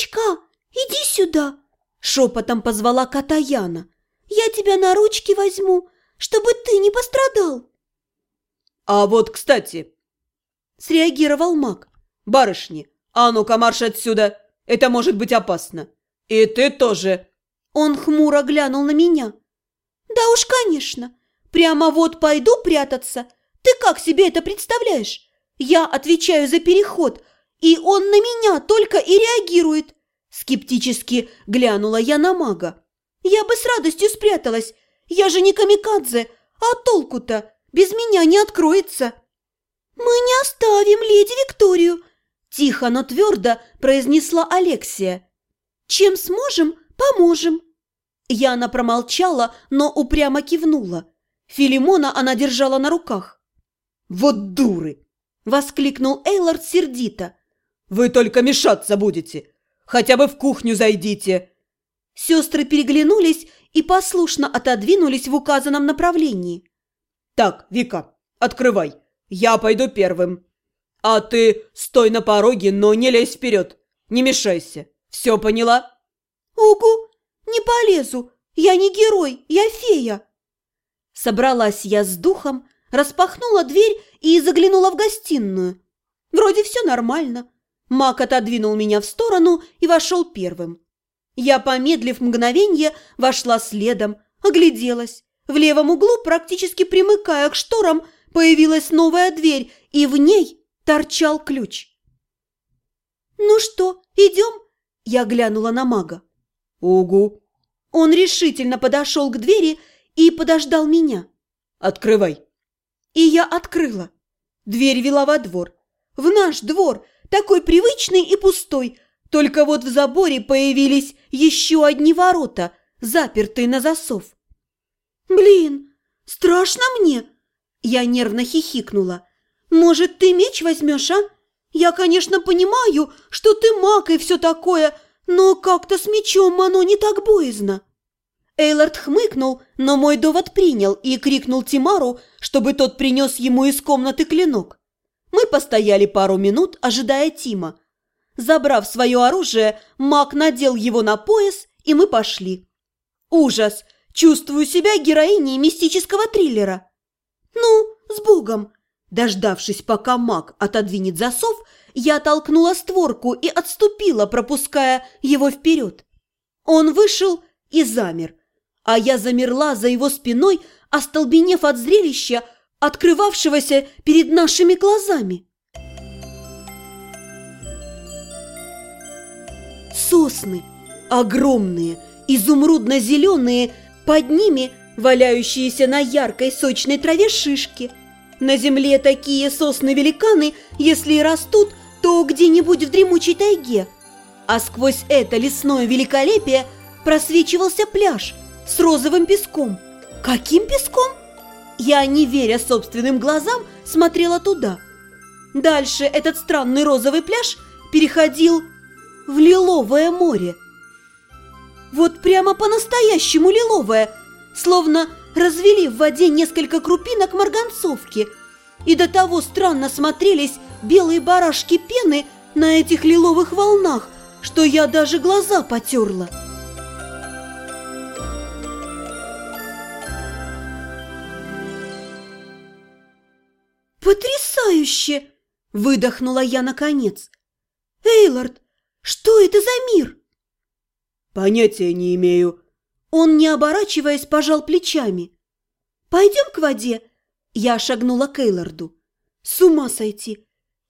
«Мамочка, иди сюда!» – шепотом позвала кота Яна. «Я тебя на ручки возьму, чтобы ты не пострадал!» «А вот, кстати!» – среагировал маг. «Барышни, а ну-ка марш отсюда! Это может быть опасно! И ты тоже!» Он хмуро глянул на меня. «Да уж, конечно! Прямо вот пойду прятаться! Ты как себе это представляешь? Я отвечаю за переход, и он на меня только и реагирует!» Скептически глянула я на мага. «Я бы с радостью спряталась! Я же не камикадзе, а толку-то? Без меня не откроется!» «Мы не оставим леди Викторию!» Тихо, но твердо произнесла Алексия. «Чем сможем, поможем!» Яна промолчала, но упрямо кивнула. Филимона она держала на руках. «Вот дуры!» – воскликнул Эйлард сердито. «Вы только мешаться будете! Хотя бы в кухню зайдите!» Сестры переглянулись и послушно отодвинулись в указанном направлении. «Так, Вика, открывай, я пойду первым. А ты стой на пороге, но не лезь вперед, не мешайся. Все поняла?» «Угу, не полезу, я не герой, я фея!» Собралась я с духом, распахнула дверь и заглянула в гостиную. Вроде все нормально. Мак отодвинул меня в сторону и вошел первым. Я, помедлив мгновенье, вошла следом, огляделась. В левом углу, практически примыкая к шторам, появилась новая дверь, и в ней торчал ключ. «Ну что, идем?» Я глянула на мага. «Угу». Он решительно подошел к двери и подождал меня. «Открывай». И я открыла. Дверь вела во двор. В наш двор, такой привычный и пустой, только вот в заборе появились еще одни ворота, запертые на засов. «Блин, страшно мне!» Я нервно хихикнула. «Может, ты меч возьмешь, а? Я, конечно, понимаю, что ты маг и все такое, но как-то с мечом оно не так боязно». Эйлард хмыкнул, но мой довод принял и крикнул Тимару, чтобы тот принес ему из комнаты клинок. Мы постояли пару минут, ожидая Тима. Забрав свое оружие, маг надел его на пояс, и мы пошли. Ужас! Чувствую себя героиней мистического триллера. Ну, с Богом! Дождавшись, пока маг отодвинет засов, я толкнула створку и отступила, пропуская его вперед. Он вышел и замер, а я замерла за его спиной, остолбенев от зрелища, открывавшегося перед нашими глазами. Сосны, огромные, изумрудно-зеленые, под ними валяющиеся на яркой сочной траве шишки. На земле такие сосны-великаны, если и растут, то где-нибудь в дремучей тайге. А сквозь это лесное великолепие просвечивался пляж с розовым песком. Каким песком? Я, не веря собственным глазам, смотрела туда. Дальше этот странный розовый пляж переходил в лиловое море. Вот прямо по-настоящему лиловое, словно развели в воде несколько крупинок марганцовки. И до того странно смотрелись белые барашки пены на этих лиловых волнах, что я даже глаза потерла. «Потрясающе!» – выдохнула я наконец. «Эйлард, что это за мир?» «Понятия не имею». Он, не оборачиваясь, пожал плечами. «Пойдем к воде?» Я шагнула к Эйларду. «С ума сойти!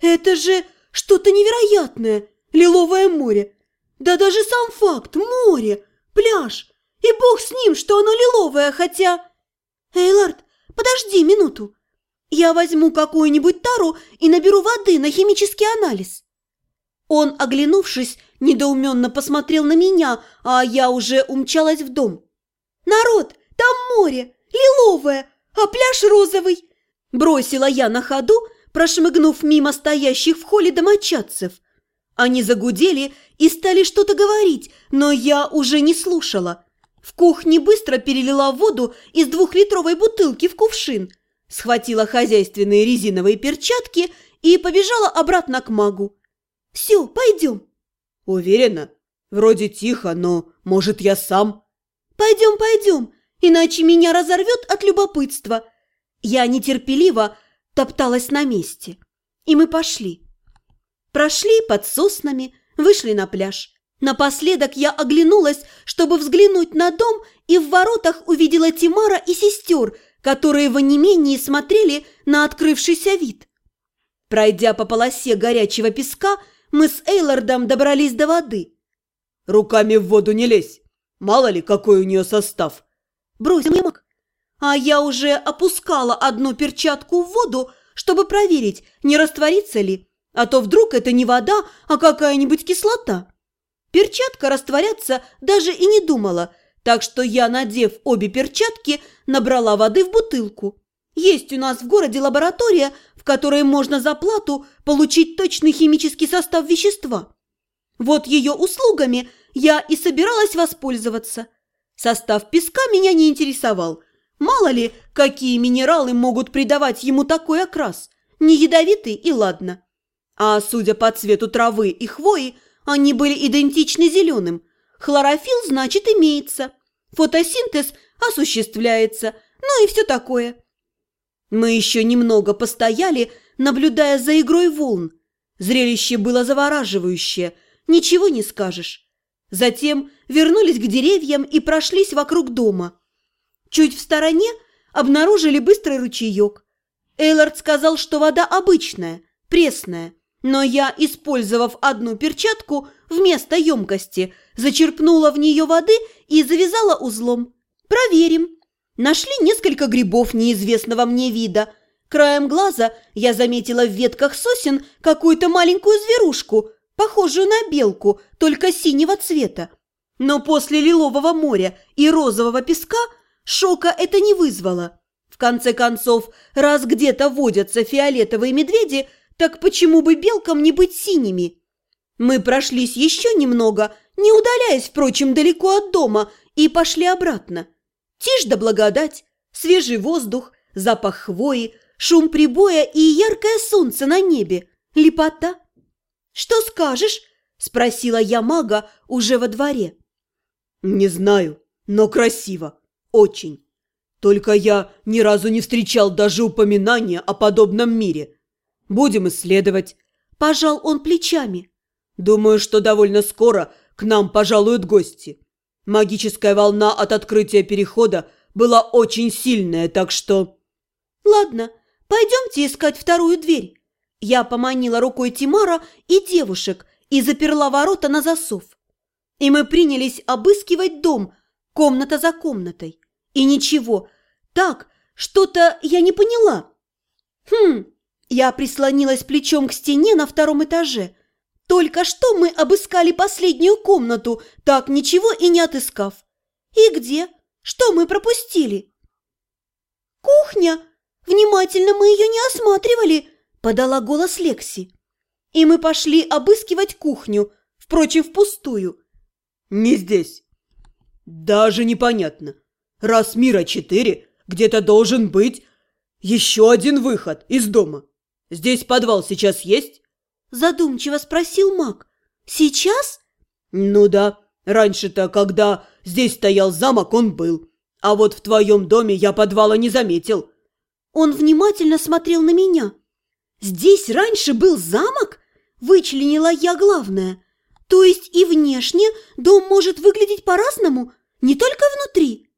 Это же что-то невероятное! Лиловое море! Да даже сам факт – море, пляж! И бог с ним, что оно лиловое, хотя...» «Эйлард, подожди минуту!» Я возьму какую-нибудь тару и наберу воды на химический анализ. Он, оглянувшись, недоуменно посмотрел на меня, а я уже умчалась в дом. «Народ, там море, лиловое, а пляж розовый!» Бросила я на ходу, прошмыгнув мимо стоящих в холле домочадцев. Они загудели и стали что-то говорить, но я уже не слушала. В кухне быстро перелила воду из двухлитровой бутылки в кувшин – схватила хозяйственные резиновые перчатки и побежала обратно к магу. «Все, пойдем». «Уверена?» Вроде тихо, но, может, я сам? Пойдем, пойдем, иначе меня разорвет от любопытства. Я нетерпеливо топталась на месте. И мы пошли. Прошли под соснами, вышли на пляж. Напоследок я оглянулась, чтобы взглянуть на дом, и в воротах увидела Тимара и сестер, которые в онемении смотрели на открывшийся вид. Пройдя по полосе горячего песка, мы с Эйлордом добрались до воды. «Руками в воду не лезь! Мало ли, какой у нее состав!» Бросил мне маг. А я уже опускала одну перчатку в воду, чтобы проверить, не растворится ли, а то вдруг это не вода, а какая-нибудь кислота. Перчатка растворяться даже и не думала, так что я, надев обе перчатки, набрала воды в бутылку. Есть у нас в городе лаборатория, в которой можно за плату получить точный химический состав вещества. Вот ее услугами я и собиралась воспользоваться. Состав песка меня не интересовал. Мало ли, какие минералы могут придавать ему такой окрас. Не ядовитый и ладно. А судя по цвету травы и хвои, они были идентичны зеленым. Хлорофилл, значит, имеется. Фотосинтез осуществляется. Ну и все такое. Мы еще немного постояли, наблюдая за игрой волн. Зрелище было завораживающее, ничего не скажешь. Затем вернулись к деревьям и прошлись вокруг дома. Чуть в стороне обнаружили быстрый ручеек. Эйлард сказал, что вода обычная, пресная. Но я, использовав одну перчатку вместо емкости, зачерпнула в нее воды и завязала узлом. Проверим. Нашли несколько грибов неизвестного мне вида. Краем глаза я заметила в ветках сосен какую-то маленькую зверушку, похожую на белку, только синего цвета. Но после лилового моря и розового песка шока это не вызвало. В конце концов, раз где-то водятся фиолетовые медведи – так почему бы белкам не быть синими? Мы прошлись еще немного, не удаляясь, впрочем, далеко от дома, и пошли обратно. Тишь да благодать, свежий воздух, запах хвои, шум прибоя и яркое солнце на небе. Лепота. «Что скажешь?» – спросила я мага уже во дворе. «Не знаю, но красиво. Очень. Только я ни разу не встречал даже упоминания о подобном мире. Будем исследовать. Пожал он плечами. Думаю, что довольно скоро к нам пожалуют гости. Магическая волна от открытия перехода была очень сильная, так что... Ладно, пойдемте искать вторую дверь. Я поманила рукой Тимара и девушек и заперла ворота на засов. И мы принялись обыскивать дом, комната за комнатой. И ничего, так, что-то я не поняла. Хм, я прислонилась плечом к стене на втором этаже. Только что мы обыскали последнюю комнату, так ничего и не отыскав. И где? Что мы пропустили? Кухня. Внимательно мы ее не осматривали, подала голос Лекси. И мы пошли обыскивать кухню, впрочем, впустую. Не здесь. Даже непонятно. Раз мира четыре, где-то должен быть еще один выход из дома. Здесь подвал сейчас есть?» Задумчиво спросил маг. «Сейчас?» «Ну да. Раньше-то, когда здесь стоял замок, он был. А вот в твоем доме я подвала не заметил». Он внимательно смотрел на меня. «Здесь раньше был замок?» Вычленила я главное. «То есть и внешне дом может выглядеть по-разному, не только внутри?»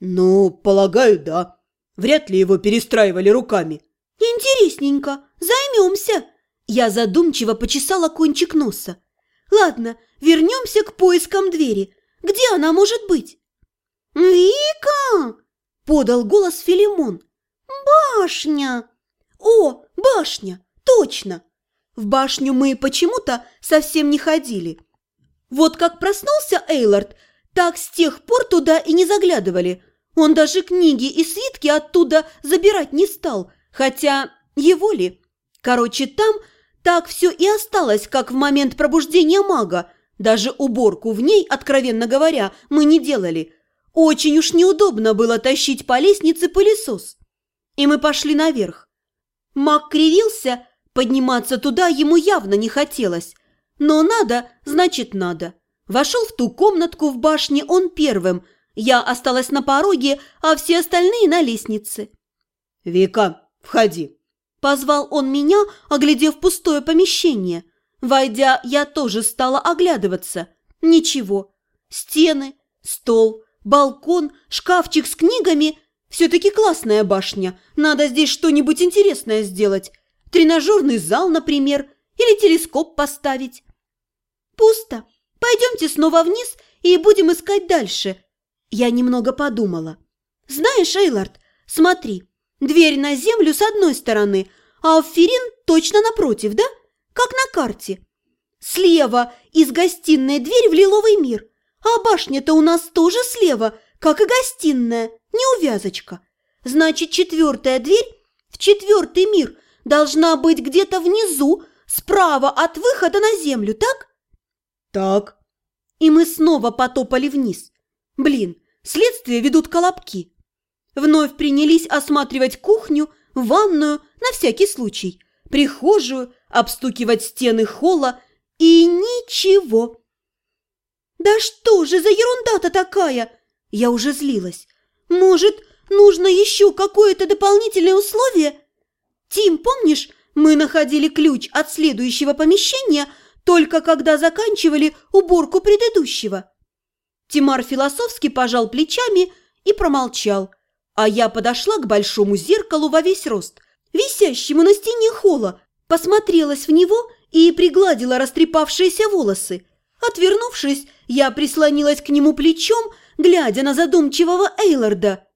«Ну, полагаю, да. Вряд ли его перестраивали руками». «Интересненько, займемся!» Я задумчиво почесала кончик носа. «Ладно, вернемся к поискам двери. Где она может быть?» «Вика!» – подал голос Филимон. «Башня!» «О, башня! Точно!» В башню мы почему-то совсем не ходили. Вот как проснулся Эйлард, так с тех пор туда и не заглядывали. Он даже книги и свитки оттуда забирать не стал – Хотя его ли? Короче, там так все и осталось, как в момент пробуждения мага. Даже уборку в ней, откровенно говоря, мы не делали. Очень уж неудобно было тащить по лестнице пылесос. И мы пошли наверх. Маг кривился, подниматься туда ему явно не хотелось. Но надо, значит надо. Вошел в ту комнатку в башне он первым. Я осталась на пороге, а все остальные на лестнице. «Вика, входи!» Позвал он меня, оглядев пустое помещение. Войдя, я тоже стала оглядываться. Ничего. Стены, стол, балкон, шкафчик с книгами. Все-таки классная башня. Надо здесь что-нибудь интересное сделать. Тренажерный зал, например, или телескоп поставить. Пусто. Пойдемте снова вниз и будем искать дальше. Я немного подумала. Знаешь, Эйлард, смотри, дверь на землю с одной стороны, а Ферин точно напротив, да? Как на карте. Слева из гостиной дверь в лиловый мир, а башня-то у нас тоже слева, как и гостиная, неувязочка. Значит, четвертая дверь в четвертый мир должна быть где-то внизу, справа от выхода на землю, так? Так. И мы снова потопали вниз. Блин, следствие ведут колобки. Вновь принялись осматривать кухню, ванную, на всякий случай, прихожую, обстукивать стены холла и ничего. Да что же за ерунда-то такая? Я уже злилась. Может, нужно еще какое-то дополнительное условие? Тим, помнишь, мы находили ключ от следующего помещения – только когда заканчивали уборку предыдущего. Тимар философски пожал плечами и промолчал, а я подошла к большому зеркалу во весь рост, висящему на стене холла, посмотрелась в него и пригладила растрепавшиеся волосы. Отвернувшись, я прислонилась к нему плечом, глядя на задумчивого Эйларда –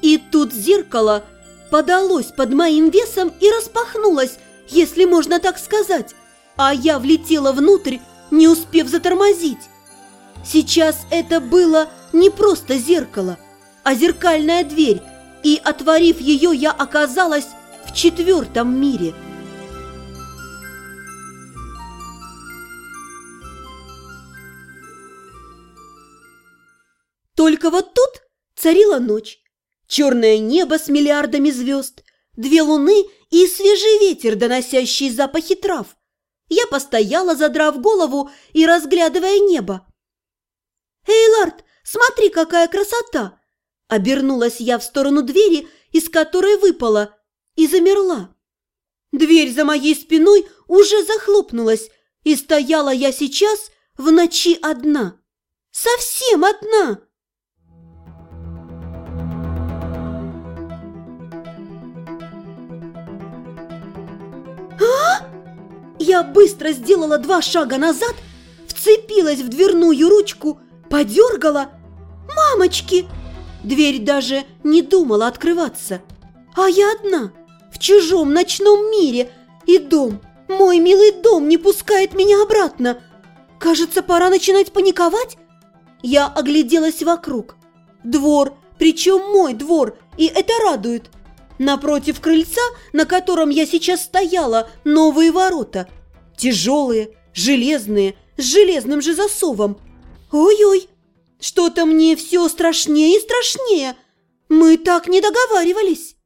И тут зеркало подалось под моим весом и распахнулось, если можно так сказать, а я влетела внутрь, не успев затормозить. Сейчас это было не просто зеркало, а зеркальная дверь, и, отворив ее, я оказалась в четвертом мире. Только вот тут царила ночь. Черное небо с миллиардами звезд, две луны и свежий ветер, доносящий запахи трав. Я постояла, задрав голову и разглядывая небо. «Эйлард, смотри, какая красота!» Обернулась я в сторону двери, из которой выпала, и замерла. Дверь за моей спиной уже захлопнулась, и стояла я сейчас в ночи одна. Совсем одна! Я быстро сделала два шага назад, вцепилась в дверную ручку, подергала. «Мамочки!» Дверь даже не думала открываться. А я одна, в чужом ночном мире, и дом, мой милый дом не пускает меня обратно. Кажется, пора начинать паниковать. Я огляделась вокруг. Двор, причем мой двор, и это радует. Напротив крыльца, на котором я сейчас стояла, новые ворота – Тяжелые, железные, с железным же засовом. Ой-ой, что-то мне все страшнее и страшнее. Мы так не договаривались.